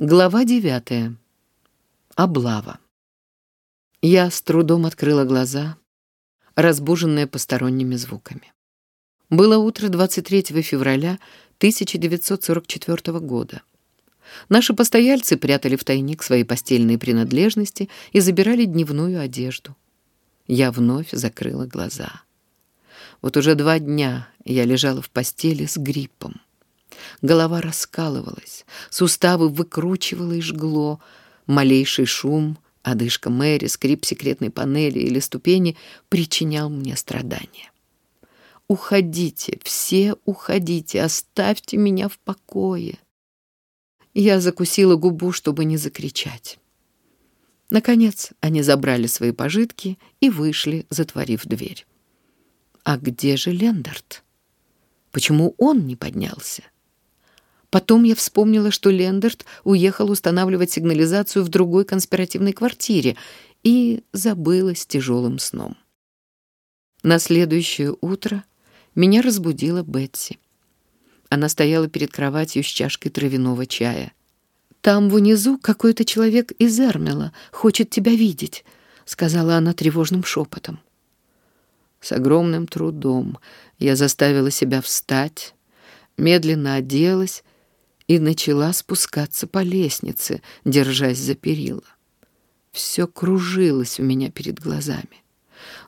Глава девятая. Облава. Я с трудом открыла глаза, разбуженная посторонними звуками. Было утро 23 февраля 1944 года. Наши постояльцы прятали в тайник свои постельные принадлежности и забирали дневную одежду. Я вновь закрыла глаза. Вот уже два дня я лежала в постели с гриппом. Голова раскалывалась, суставы выкручивало и жгло. Малейший шум, одышка Мэри, скрип секретной панели или ступени причинял мне страдания. «Уходите, все уходите, оставьте меня в покое!» Я закусила губу, чтобы не закричать. Наконец они забрали свои пожитки и вышли, затворив дверь. А где же Лендерт? Почему он не поднялся? Потом я вспомнила, что Лендерт уехал устанавливать сигнализацию в другой конспиративной квартире и забылась тяжелым сном. На следующее утро меня разбудила Бетси. Она стояла перед кроватью с чашкой травяного чая. «Там внизу какой-то человек из Эрмела хочет тебя видеть», — сказала она тревожным шепотом. С огромным трудом я заставила себя встать, медленно оделась и начала спускаться по лестнице, держась за перила. Все кружилось у меня перед глазами.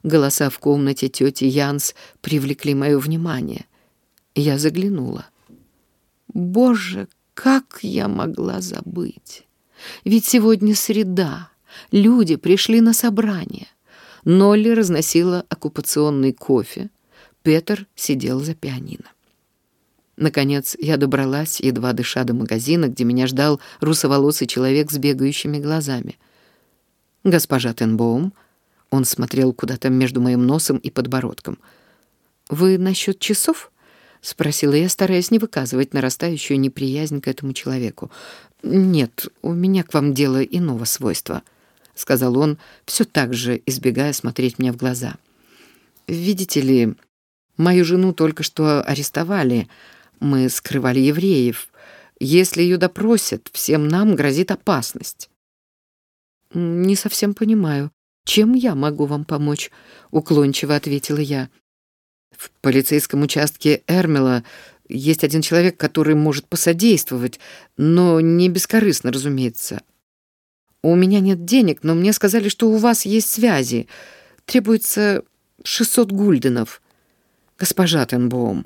Голоса в комнате тети Янс привлекли мое внимание. Я заглянула. Боже, как я могла забыть? Ведь сегодня среда. Люди пришли на собрание. Нолли разносила оккупационный кофе. Петр сидел за пианино. Наконец я добралась, едва дыша до магазина, где меня ждал русоволосый человек с бегающими глазами. «Госпожа Тенбоум», — он смотрел куда-то между моим носом и подбородком. «Вы насчет часов?» — спросила я, стараясь не выказывать нарастающую неприязнь к этому человеку. «Нет, у меня к вам дело иного свойства», — сказал он, все так же избегая смотреть мне в глаза. «Видите ли, мою жену только что арестовали», мы скрывали евреев. Если ее допросят, всем нам грозит опасность. Не совсем понимаю, чем я могу вам помочь, уклончиво ответила я. В полицейском участке Эрмела есть один человек, который может посодействовать, но не бескорыстно, разумеется. У меня нет денег, но мне сказали, что у вас есть связи. Требуется 600 гульденов. Госпожа Тенбоум,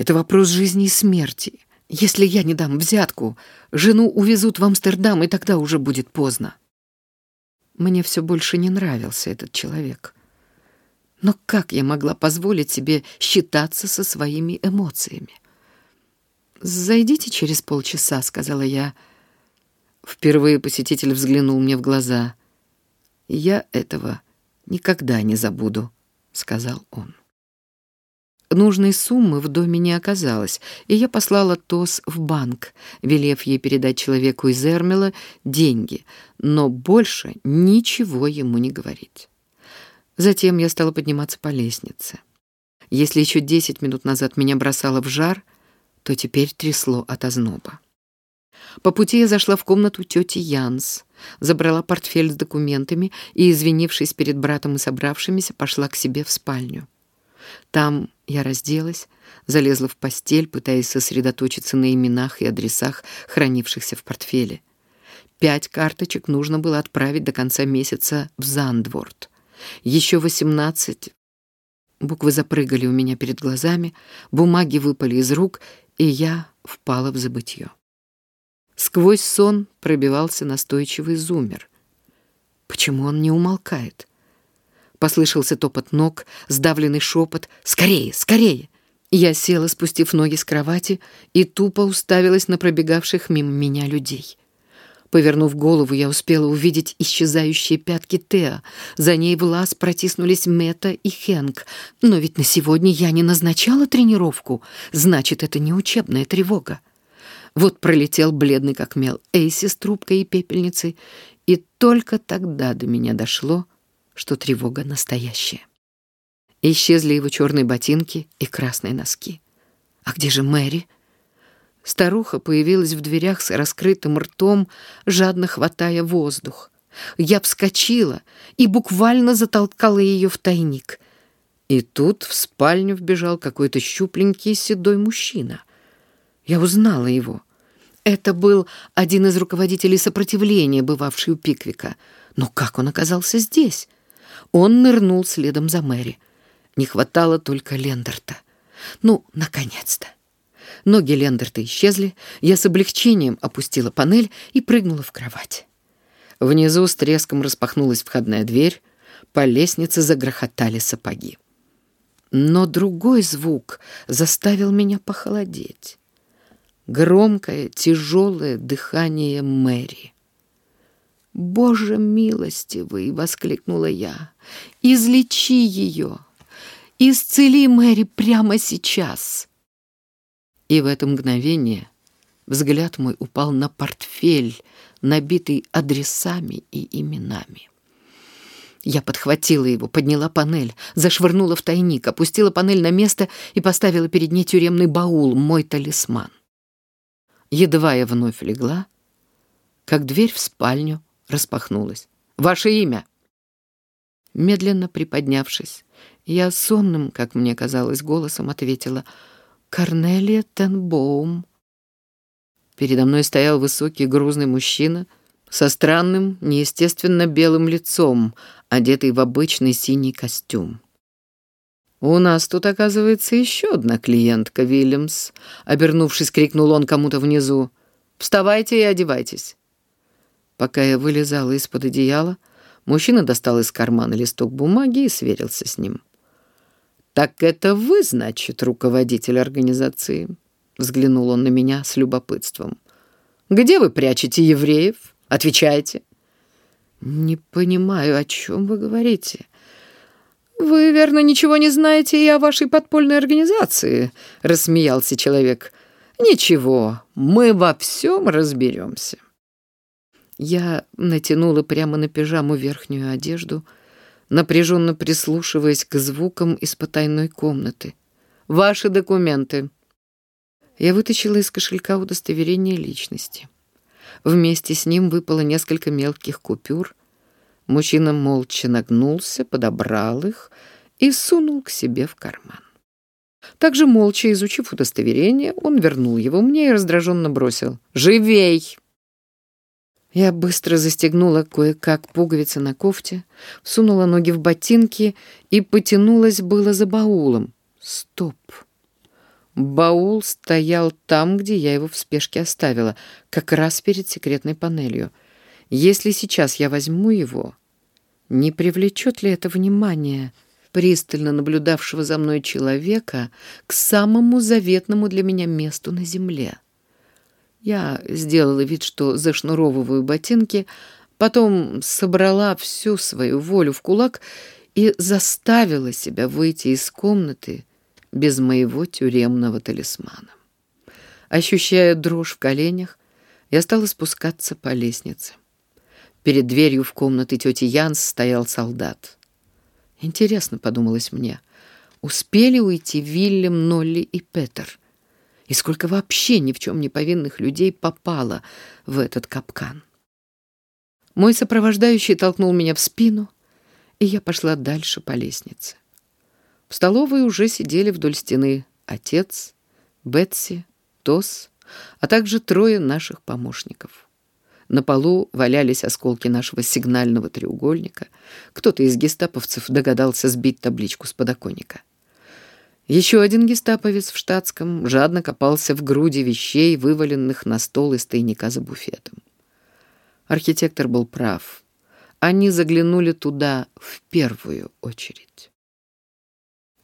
это вопрос жизни и смерти. Если я не дам взятку, жену увезут в Амстердам, и тогда уже будет поздно. Мне все больше не нравился этот человек. Но как я могла позволить себе считаться со своими эмоциями? «Зайдите через полчаса», — сказала я. Впервые посетитель взглянул мне в глаза. «Я этого никогда не забуду», — сказал он. Нужной суммы в доме не оказалось, и я послала ТОС в банк, велев ей передать человеку из Эрмела деньги, но больше ничего ему не говорить. Затем я стала подниматься по лестнице. Если еще десять минут назад меня бросало в жар, то теперь трясло от озноба. По пути я зашла в комнату тети Янс, забрала портфель с документами и, извинившись перед братом и собравшимися, пошла к себе в спальню. Там я разделась, залезла в постель, пытаясь сосредоточиться на именах и адресах, хранившихся в портфеле. Пять карточек нужно было отправить до конца месяца в Зандворд. Еще восемнадцать. Буквы запрыгали у меня перед глазами, бумаги выпали из рук, и я впала в забытье. Сквозь сон пробивался настойчивый зумер. Почему он не умолкает? Послышался топот ног, сдавленный шепот «Скорее, скорее!» Я села, спустив ноги с кровати, и тупо уставилась на пробегавших мимо меня людей. Повернув голову, я успела увидеть исчезающие пятки Теа. За ней в лаз протиснулись Мета и Хенк. Но ведь на сегодня я не назначала тренировку. Значит, это не учебная тревога. Вот пролетел бледный как мел Эйси с трубкой и пепельницей, и только тогда до меня дошло, что тревога настоящая. Исчезли его черные ботинки и красные носки. А где же Мэри? Старуха появилась в дверях с раскрытым ртом, жадно хватая воздух. Я вскочила и буквально затолкала ее в тайник. И тут в спальню вбежал какой-то щупленький седой мужчина. Я узнала его. Это был один из руководителей сопротивления, бывавший у Пиквика. Но как он оказался здесь? Он нырнул следом за Мэри. Не хватало только Лендерта. Ну, наконец-то. Ноги Лендерта исчезли, я с облегчением опустила панель и прыгнула в кровать. Внизу с треском распахнулась входная дверь, по лестнице загрохотали сапоги. Но другой звук заставил меня похолодеть. Громкое, тяжелое дыхание Мэри. «Боже милостивый!» — воскликнула я. «Излечи ее! Исцели Мэри прямо сейчас!» И в это мгновение взгляд мой упал на портфель, набитый адресами и именами. Я подхватила его, подняла панель, зашвырнула в тайник, опустила панель на место и поставила перед ней тюремный баул, мой талисман. Едва я вновь легла, как дверь в спальню распахнулась. «Ваше имя?» Медленно приподнявшись, я сонным, как мне казалось, голосом ответила «Корнелия Тенбоум». Передо мной стоял высокий грузный мужчина со странным, неестественно белым лицом, одетый в обычный синий костюм. «У нас тут, оказывается, еще одна клиентка, Вильямс», — обернувшись, крикнул он кому-то внизу. «Вставайте и одевайтесь». Пока я вылезала из-под одеяла, мужчина достал из кармана листок бумаги и сверился с ним. «Так это вы, значит, руководитель организации?» Взглянул он на меня с любопытством. «Где вы прячете евреев? Отвечайте». «Не понимаю, о чем вы говорите». «Вы, верно, ничего не знаете и о вашей подпольной организации», — рассмеялся человек. «Ничего, мы во всем разберемся». Я натянула прямо на пижаму верхнюю одежду, напряженно прислушиваясь к звукам из потайной комнаты. «Ваши документы». Я вытащила из кошелька удостоверение личности. Вместе с ним выпало несколько мелких купюр, Мужчина молча нагнулся, подобрал их и сунул к себе в карман. Также молча изучив удостоверение, он вернул его мне и раздраженно бросил «Живей!». Я быстро застегнула кое-как пуговицы на кофте, всунула ноги в ботинки и потянулась было за баулом. Стоп! Баул стоял там, где я его в спешке оставила, как раз перед секретной панелью. Если сейчас я возьму его, не привлечет ли это внимание пристально наблюдавшего за мной человека к самому заветному для меня месту на земле? Я сделала вид, что зашнуровываю ботинки, потом собрала всю свою волю в кулак и заставила себя выйти из комнаты без моего тюремного талисмана. Ощущая дрожь в коленях, я стала спускаться по лестнице. Перед дверью в комнаты тети Янс стоял солдат. Интересно, подумалось мне, успели уйти Вильям, Нолли и Петер? И сколько вообще ни в чем не повинных людей попало в этот капкан? Мой сопровождающий толкнул меня в спину, и я пошла дальше по лестнице. В столовой уже сидели вдоль стены отец, Бетси, Тос, а также трое наших помощников. На полу валялись осколки нашего сигнального треугольника. Кто-то из гестаповцев догадался сбить табличку с подоконника. Еще один гестаповец в штатском жадно копался в груди вещей, вываленных на стол из тайника за буфетом. Архитектор был прав. Они заглянули туда в первую очередь.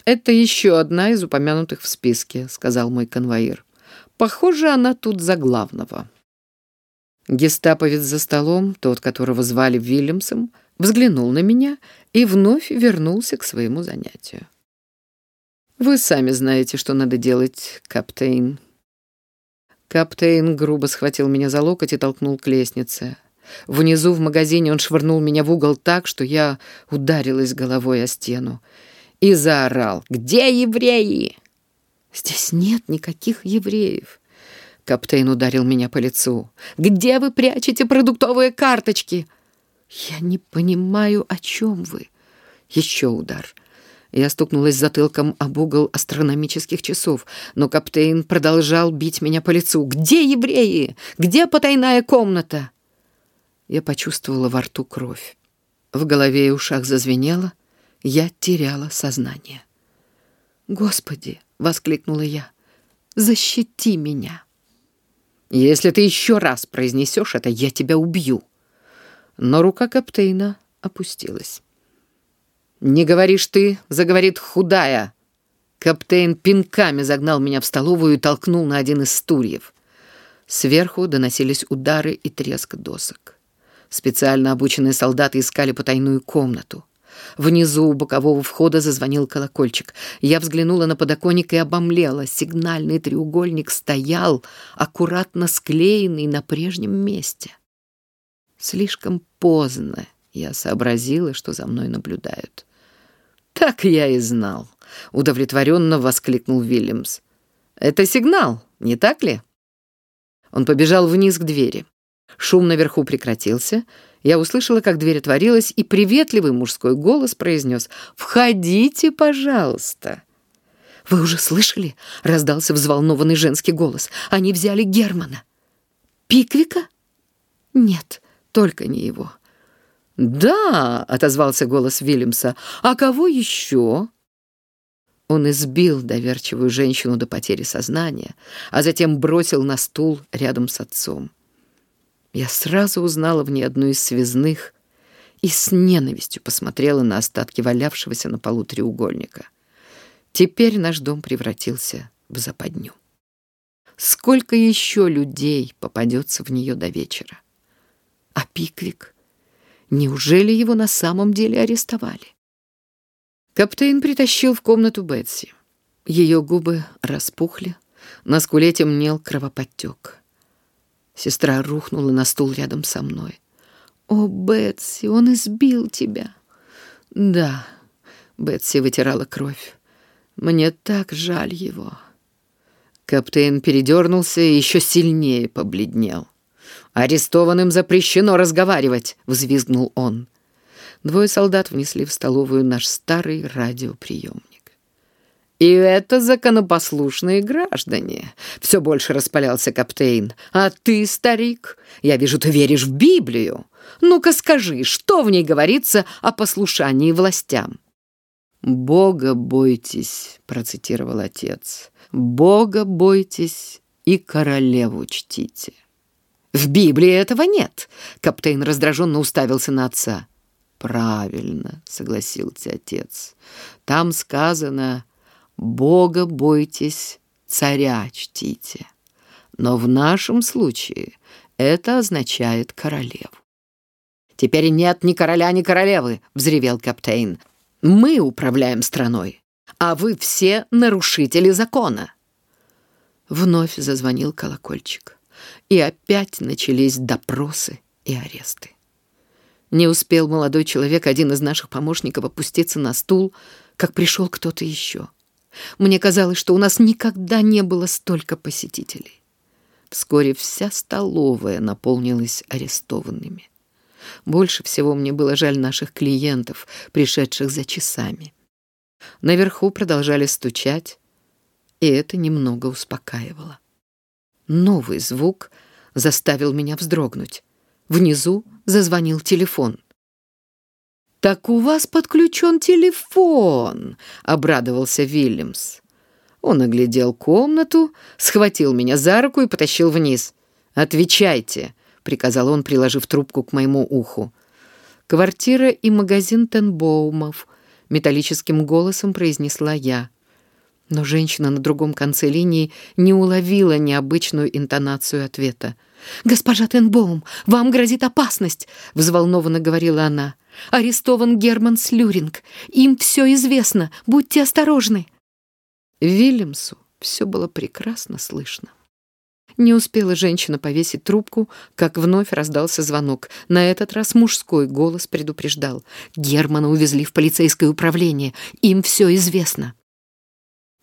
«Это еще одна из упомянутых в списке», — сказал мой конвоир. «Похоже, она тут за главного». Гестаповец за столом, тот, которого звали Вильямсом, взглянул на меня и вновь вернулся к своему занятию. «Вы сами знаете, что надо делать, каптейн». Каптейн грубо схватил меня за локоть и толкнул к лестнице. Внизу в магазине он швырнул меня в угол так, что я ударилась головой о стену и заорал «Где евреи?» «Здесь нет никаких евреев». Каптейн ударил меня по лицу. «Где вы прячете продуктовые карточки?» «Я не понимаю, о чем вы». Еще удар. Я стукнулась затылком об угол астрономических часов, но каптейн продолжал бить меня по лицу. «Где евреи? Где потайная комната?» Я почувствовала во рту кровь. В голове и ушах зазвенело. Я теряла сознание. «Господи!» — воскликнула я. «Защити меня!» «Если ты еще раз произнесешь это, я тебя убью!» Но рука каптейна опустилась. «Не говоришь ты», — заговорит худая. Каптейн пинками загнал меня в столовую и толкнул на один из стульев. Сверху доносились удары и треск досок. Специально обученные солдаты искали потайную комнату. Внизу у бокового входа зазвонил колокольчик. Я взглянула на подоконник и обомлела. Сигнальный треугольник стоял, аккуратно склеенный на прежнем месте. Слишком поздно я сообразила, что за мной наблюдают. «Так я и знал», — удовлетворенно воскликнул Вильямс. «Это сигнал, не так ли?» Он побежал вниз к двери. Шум наверху прекратился. Я услышала, как дверь отворилась, и приветливый мужской голос произнес «Входите, пожалуйста». «Вы уже слышали?» — раздался взволнованный женский голос. «Они взяли Германа». «Пиквика?» «Нет, только не его. «Да», — отозвался голос Вильямса, — «а кого еще?» Он избил доверчивую женщину до потери сознания, а затем бросил на стул рядом с отцом. Я сразу узнала в ней одну из связных и с ненавистью посмотрела на остатки валявшегося на полу треугольника. Теперь наш дом превратился в западню. Сколько еще людей попадется в нее до вечера? А Пиквик? Неужели его на самом деле арестовали? Каптейн притащил в комнату Бетси. Ее губы распухли, на скуле темнел кровоподтек. Сестра рухнула на стул рядом со мной. «О, Бетси, он избил тебя!» «Да», — Бетси вытирала кровь. «Мне так жаль его». Каптейн передернулся и еще сильнее побледнел. «Арестованным запрещено разговаривать!» — взвизгнул он. Двое солдат внесли в столовую наш старый радиоприемник. «И это законопослушные граждане!» — все больше распалялся каптейн. «А ты, старик, я вижу, ты веришь в Библию. Ну-ка скажи, что в ней говорится о послушании властям?» «Бога бойтесь», — процитировал отец. «Бога бойтесь и королеву чтите». В Библии этого нет. Каптейн раздраженно уставился на отца. Правильно, согласился отец. Там сказано «Бога бойтесь, царя чтите». Но в нашем случае это означает королеву. «Теперь нет ни короля, ни королевы!» — взревел каптейн. «Мы управляем страной, а вы все нарушители закона!» Вновь зазвонил колокольчик и опять начались допросы и аресты. Не успел молодой человек, один из наших помощников, опуститься на стул, как пришел кто-то еще. Мне казалось, что у нас никогда не было столько посетителей. Вскоре вся столовая наполнилась арестованными. Больше всего мне было жаль наших клиентов, пришедших за часами. Наверху продолжали стучать, и это немного успокаивало. Новый звук заставил меня вздрогнуть. Внизу зазвонил телефон. «Так у вас подключен телефон!» — обрадовался Вильямс. Он оглядел комнату, схватил меня за руку и потащил вниз. «Отвечайте!» — приказал он, приложив трубку к моему уху. «Квартира и магазин Тенбоумов», — металлическим голосом произнесла я. Но женщина на другом конце линии не уловила необычную интонацию ответа. «Госпожа Тенбоум, вам грозит опасность!» — взволнованно говорила она. «Арестован Герман Слюринг. Им все известно. Будьте осторожны!» Вильямсу все было прекрасно слышно. Не успела женщина повесить трубку, как вновь раздался звонок. На этот раз мужской голос предупреждал. «Германа увезли в полицейское управление. Им все известно».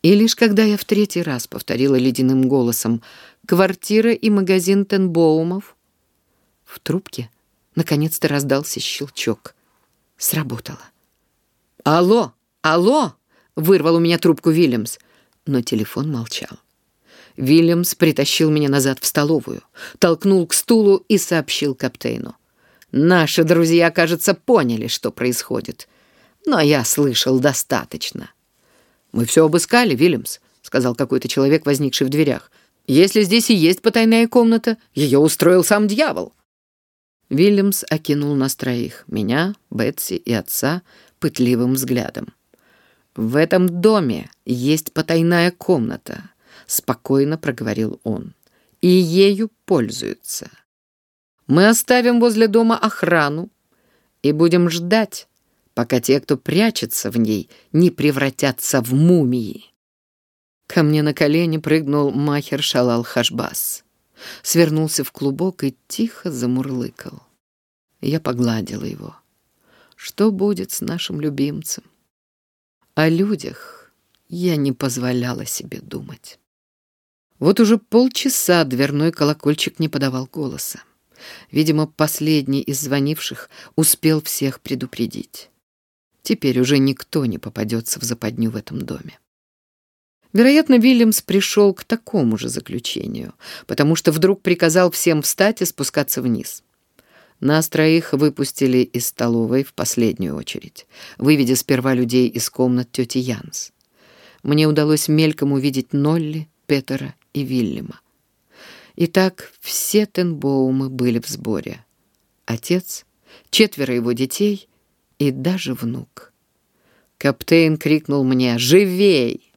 И лишь когда я в третий раз повторила ледяным голосом квартира и магазин Тенбоумов. В трубке наконец-то раздался щелчок. Сработало. «Алло! Алло!» — вырвал у меня трубку Вильямс. Но телефон молчал. Вильямс притащил меня назад в столовую, толкнул к стулу и сообщил капитану. «Наши друзья, кажется, поняли, что происходит. Но я слышал достаточно». «Мы все обыскали, Вильямс», — сказал какой-то человек, возникший в дверях. «Если здесь и есть потайная комната, ее устроил сам дьявол». Вильямс окинул нас троих, меня, Бетси и отца, пытливым взглядом. «В этом доме есть потайная комната», — спокойно проговорил он. «И ею пользуются. Мы оставим возле дома охрану и будем ждать, пока те, кто прячется в ней, не превратятся в мумии». Ко мне на колени прыгнул Махер Шалал Хашбас. Свернулся в клубок и тихо замурлыкал. Я погладила его. Что будет с нашим любимцем? О людях я не позволяла себе думать. Вот уже полчаса дверной колокольчик не подавал голоса. Видимо, последний из звонивших успел всех предупредить. Теперь уже никто не попадется в западню в этом доме. Вероятно, Вильямс пришел к такому же заключению, потому что вдруг приказал всем встать и спускаться вниз. Нас троих выпустили из столовой в последнюю очередь, выведя сперва людей из комнат тети Янс. Мне удалось мельком увидеть Нолли, Петера и Вильяма. Итак, все Тенбоумы были в сборе. Отец, четверо его детей и даже внук. Каптейн крикнул мне «Живей!».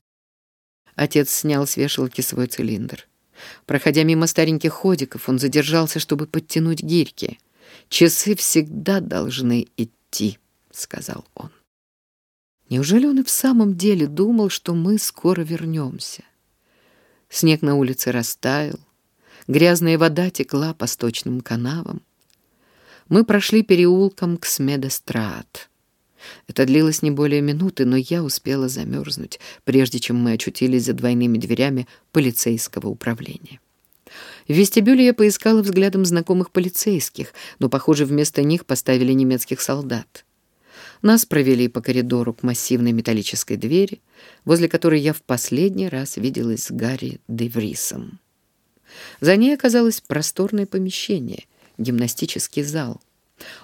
Отец снял с вешалки свой цилиндр. Проходя мимо стареньких ходиков, он задержался, чтобы подтянуть гирьки. «Часы всегда должны идти», — сказал он. Неужели он и в самом деле думал, что мы скоро вернемся? Снег на улице растаял, Грязная вода текла по сточным канавам. Мы прошли переулком к Смедестрат. Это длилось не более минуты, но я успела замерзнуть, прежде чем мы очутились за двойными дверями полицейского управления. В вестибюле я поискала взглядом знакомых полицейских, но, похоже, вместо них поставили немецких солдат. Нас провели по коридору к массивной металлической двери, возле которой я в последний раз виделась с Гарри Деврисом. За ней оказалось просторное помещение, гимнастический зал.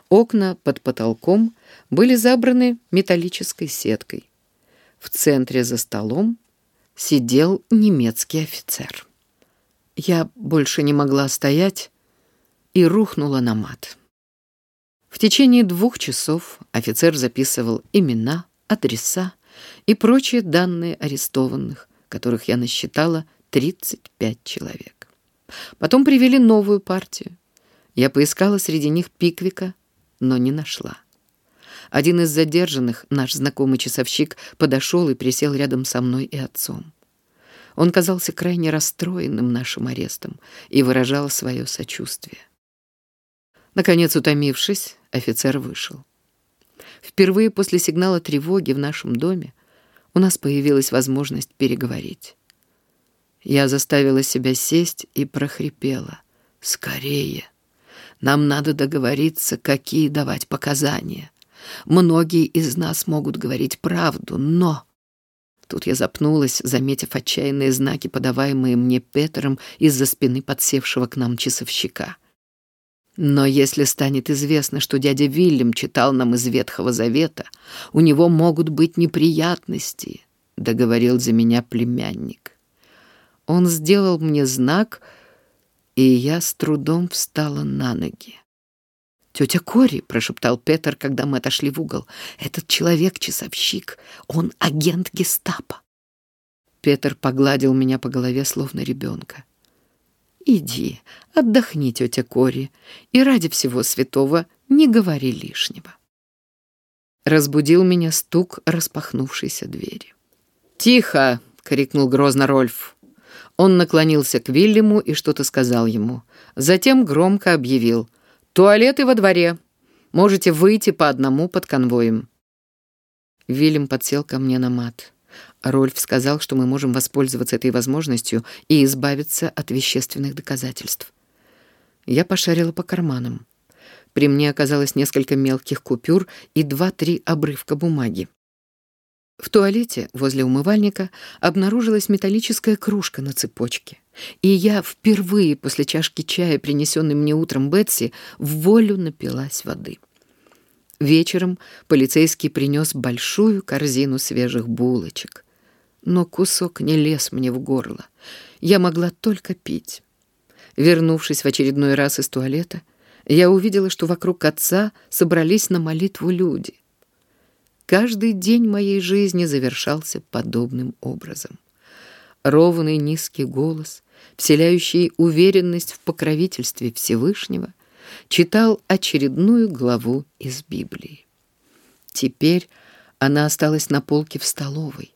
Окна под потолком были забраны металлической сеткой. В центре за столом сидел немецкий офицер. Я больше не могла стоять и рухнула на мат. В течение двух часов офицер записывал имена, адреса и прочие данные арестованных, которых я насчитала 35 человек. Потом привели новую партию. Я поискала среди них Пиквика, но не нашла. Один из задержанных, наш знакомый часовщик, подошел и присел рядом со мной и отцом. Он казался крайне расстроенным нашим арестом и выражал свое сочувствие. Наконец, утомившись, офицер вышел. Впервые после сигнала тревоги в нашем доме у нас появилась возможность переговорить. Я заставила себя сесть и прохрипела. «Скорее! Нам надо договориться, какие давать показания. Многие из нас могут говорить правду, но...» Тут я запнулась, заметив отчаянные знаки, подаваемые мне Петером из-за спины подсевшего к нам часовщика. Но если станет известно, что дядя Вильям читал нам из Ветхого Завета, у него могут быть неприятности, — договорил за меня племянник. Он сделал мне знак, и я с трудом встала на ноги. «Тетя Кори», — прошептал Петер, когда мы отошли в угол, — «этот человек-часовщик, он агент гестапо». Петер погладил меня по голове, словно ребенка. «Иди, отдохни, тетя Кори, и ради всего святого не говори лишнего». Разбудил меня стук распахнувшейся двери. «Тихо!» — крикнул грозно Рольф. Он наклонился к Вильяму и что-то сказал ему. Затем громко объявил «Туалеты во дворе. Можете выйти по одному под конвоем». Вильям подсел ко мне на мат. Рольф сказал, что мы можем воспользоваться этой возможностью и избавиться от вещественных доказательств. Я пошарила по карманам. При мне оказалось несколько мелких купюр и два-три обрывка бумаги. В туалете возле умывальника обнаружилась металлическая кружка на цепочке. И я впервые после чашки чая, принесенной мне утром Бетси, в волю напилась воды. Вечером полицейский принес большую корзину свежих булочек. Но кусок не лез мне в горло. Я могла только пить. Вернувшись в очередной раз из туалета, я увидела, что вокруг отца собрались на молитву люди. Каждый день моей жизни завершался подобным образом. Ровный низкий голос, вселяющий уверенность в покровительстве Всевышнего, читал очередную главу из Библии. Теперь она осталась на полке в столовой,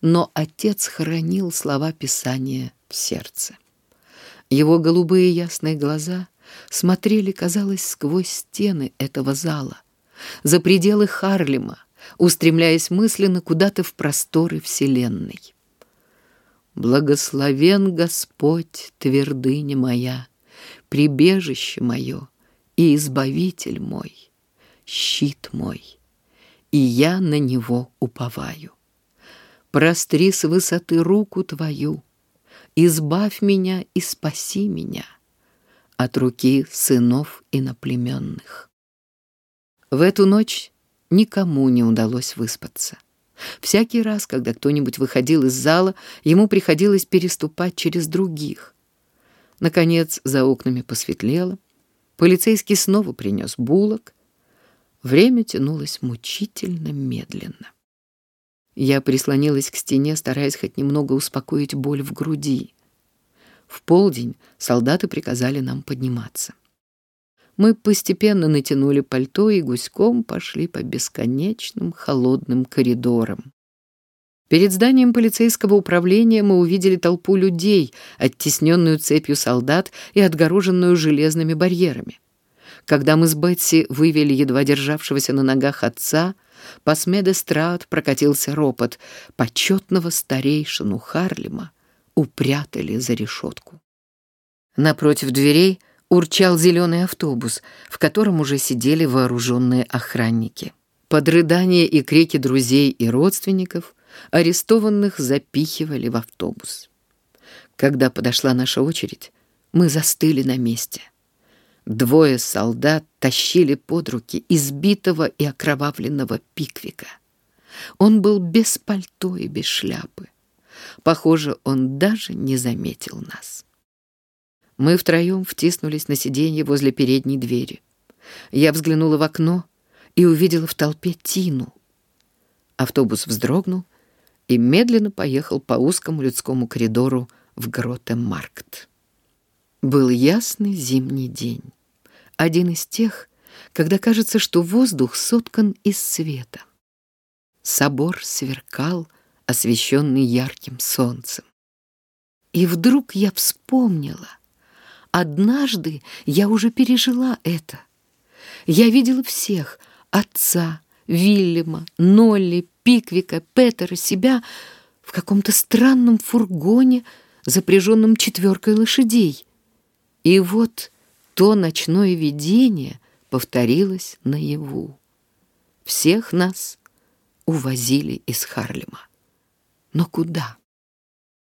но отец хранил слова Писания в сердце. Его голубые ясные глаза смотрели, казалось, сквозь стены этого зала, за пределы Харлема, устремляясь мысленно куда-то в просторы Вселенной. «Благословен Господь, твердыня моя, прибежище мое и избавитель мой, щит мой, и я на него уповаю. Простри с высоты руку твою, избавь меня и спаси меня от руки сынов иноплеменных». В эту ночь никому не удалось выспаться. Всякий раз, когда кто-нибудь выходил из зала, ему приходилось переступать через других. Наконец, за окнами посветлело. Полицейский снова принес булок. Время тянулось мучительно медленно. Я прислонилась к стене, стараясь хоть немного успокоить боль в груди. В полдень солдаты приказали нам подниматься. Мы постепенно натянули пальто и гуськом пошли по бесконечным холодным коридорам. Перед зданием полицейского управления мы увидели толпу людей, оттесненную цепью солдат и отгороженную железными барьерами. Когда мы с Бетси вывели едва державшегося на ногах отца, по Смедестрат прокатился ропот. Почетного старейшину Харлема упрятали за решетку. Напротив дверей — урчал зеленый автобус, в котором уже сидели вооруженные охранники. Под рыдания и крики друзей и родственников арестованных запихивали в автобус. Когда подошла наша очередь, мы застыли на месте. Двое солдат тащили под руки избитого и окровавленного пиквика. Он был без пальто и без шляпы. Похоже, он даже не заметил нас. Мы втроем втиснулись на сиденье возле передней двери. Я взглянула в окно и увидела в толпе Тину. Автобус вздрогнул и медленно поехал по узкому людскому коридору в Гротемаркт. Был ясный зимний день. Один из тех, когда кажется, что воздух соткан из света. Собор сверкал, освещенный ярким солнцем. И вдруг я вспомнила — Однажды я уже пережила это. Я видела всех — отца, Вильяма, Нолли, Пиквика, Петера, себя в каком-то странном фургоне, запряженном четверкой лошадей. И вот то ночное видение повторилось наяву. Всех нас увозили из Харлема. Но куда?